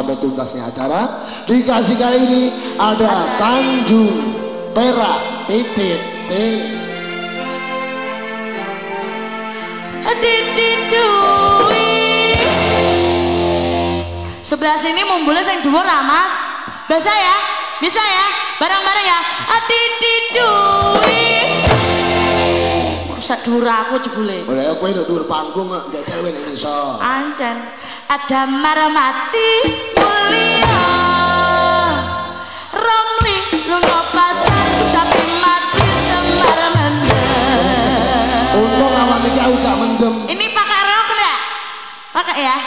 sampai tuntasnya acara. Dikasih kali ini ada Tanjung Perak titik T. Sebelah sini mumbulnya yang dua ramas. Bisa ya? Bisa ya? Bareng-bareng ya. Dididui. Sak dhuwur aku jebule. Oleh aku ini dur panggung nggak jajal ini so. Ancen ada marmati mulia Romli lunga pasar sapi mati semar mendem Untung awan ini aku gak mendem. Ini pakai rok enggak? Pakai ya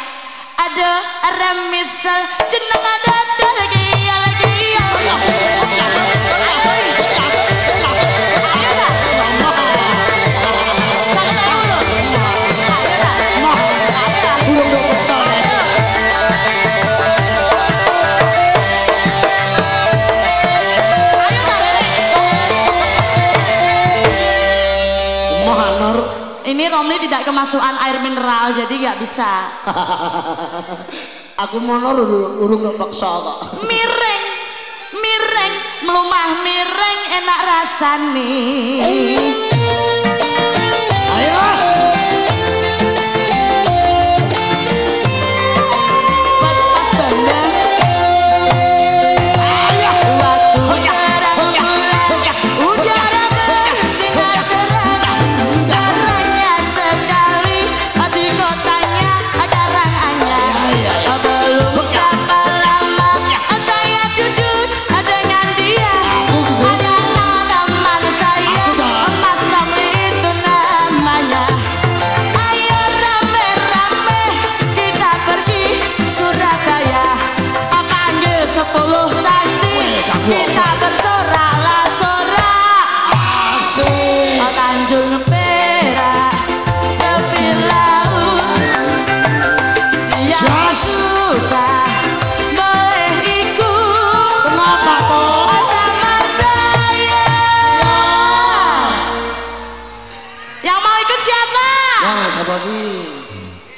Ada remisal jeneng ada ada lagi Romli tidak kemasukan air mineral jadi nggak bisa. Aku monor urung dong paksa kok. Miring, miring, melumah miring enak rasane.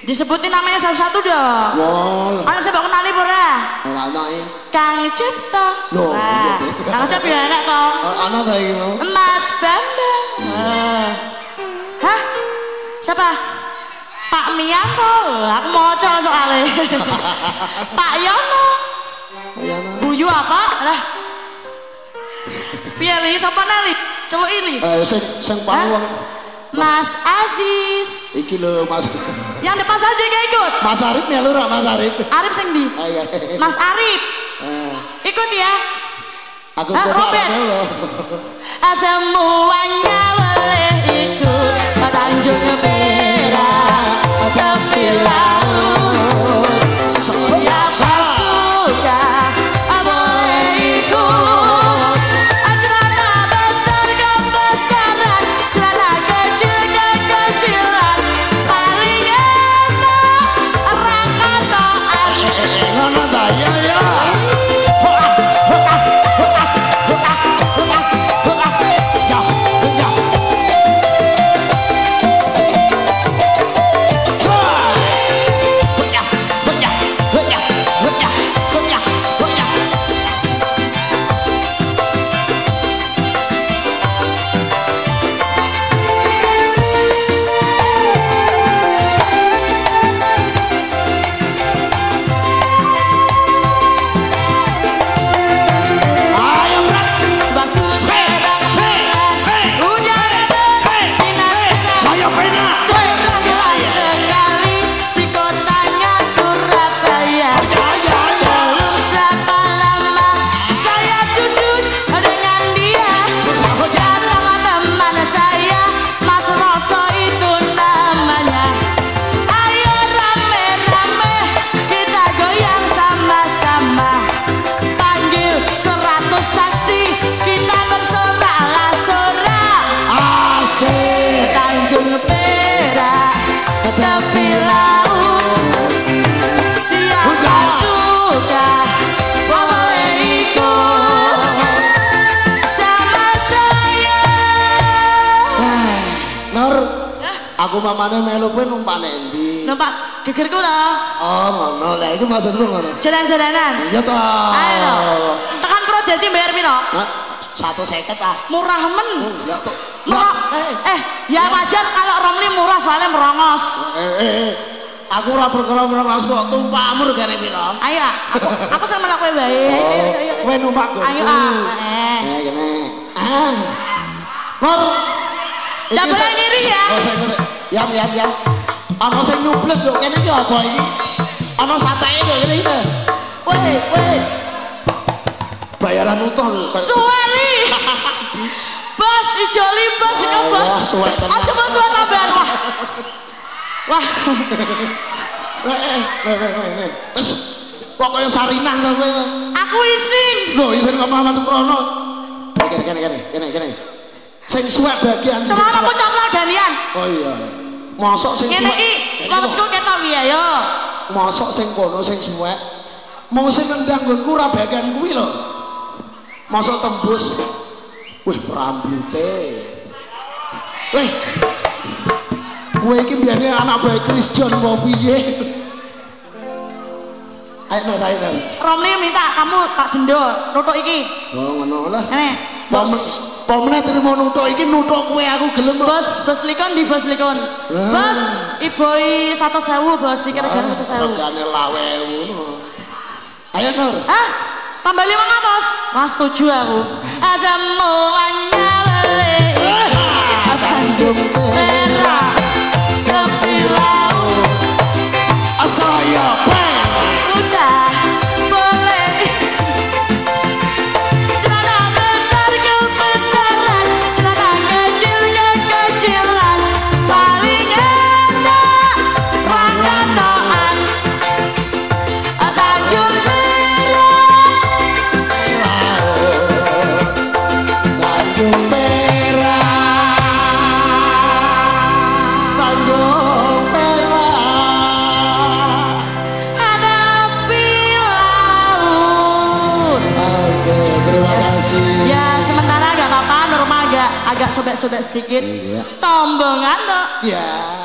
Disebutin namanya satu-satu dong. Wol. Ayo saya kenali pura. Ora ana e. Kang Cipto. Wah, iya. Kang Cip ya enak toh. Ana ta iki? Mas Bambang. Eh. Hah? Siapa? Pak Mianto. Aku mau coba soalnya. Pak Yono. Ayo ana. Buyu apa? Lah. Piye li sapa nali? Celuk ili. Eh sing sing paling wong Mas Aziz. iki lho Mas. Yang depan saja gak ikut. Mas Arif nih lho Mas Arif. Arif sing di. Ayo. Mas Arif. Eh, Ikut ya. Aku Ah, suka Robert. Semuanya boleh Tanjung Perak tepi laut siapa suka boleh ikut sama saya Nur, Aku mamane melu kowe numpak nek endi? Numpak gegerku toh. Oh, ngono. Lah iku maksudku ngono. Jalan-jalanan. Iya toh. Ayo. Tekan Prodati bayar piro? Hah? Satu seket ah. Murah men. Lah tuh. Murah. Eh, Eh, ya wajar kalau Romli murah soalnya merongos. eh, eh, eh. Aku ora perkara merongos kok tumpakmu regane piro? Ayo, aku aku sama kowe bae. Ayo, ayo, ayo. Kowe numpak gue. Ayo ah. Eh. Kene. Ah. Mor. Sing- ngiri ya. Oh. Yam yam yam. Ana sing nyubles lho kene iki apa iki? Ana satake lho kene iki. Weh, weh. Bayaran utang lho. Suweli. Bos ijo limbas Oh, bos. suwek. Aja bos suwek tambahan wah. Wah. Eh. Wes kok kaya sarinah to kowe. Aku isin. Lho, isin kok Muhammad Prono. Eh, Kene kene kene kene kene. Sing suwek bagian sing Semono aku suwek. coklat ganian. Oh iya. Mosok sing Ngene suwek. iki lawetku ketok piye yo. Mosok sing kono sing suwek. Mau sing nendang nggonku ora bagian kuwi lho. Mosok tembus. Wih, rambute. Wih. Kowe iki mbiyane anak bae Chris John apa piye? Ayo Nur, ayo Nur. Romli minta kamu tak dendo nutuk iki. Oh, ngono lah. Ngene. Bos, pomene trimo nutuk iki nutuk kowe aku gelem bos, bos likon di bos likon. Bos, iboi satu sewu bos, iki regane satu sewu. Regane ngono. Ayo Nur. Hah? Tambah lima ngatos? Mas setuju aku. Asamu anyale. Tanjung agak sobek-sobek sedikit. Iya. Tombongan dok. Ya.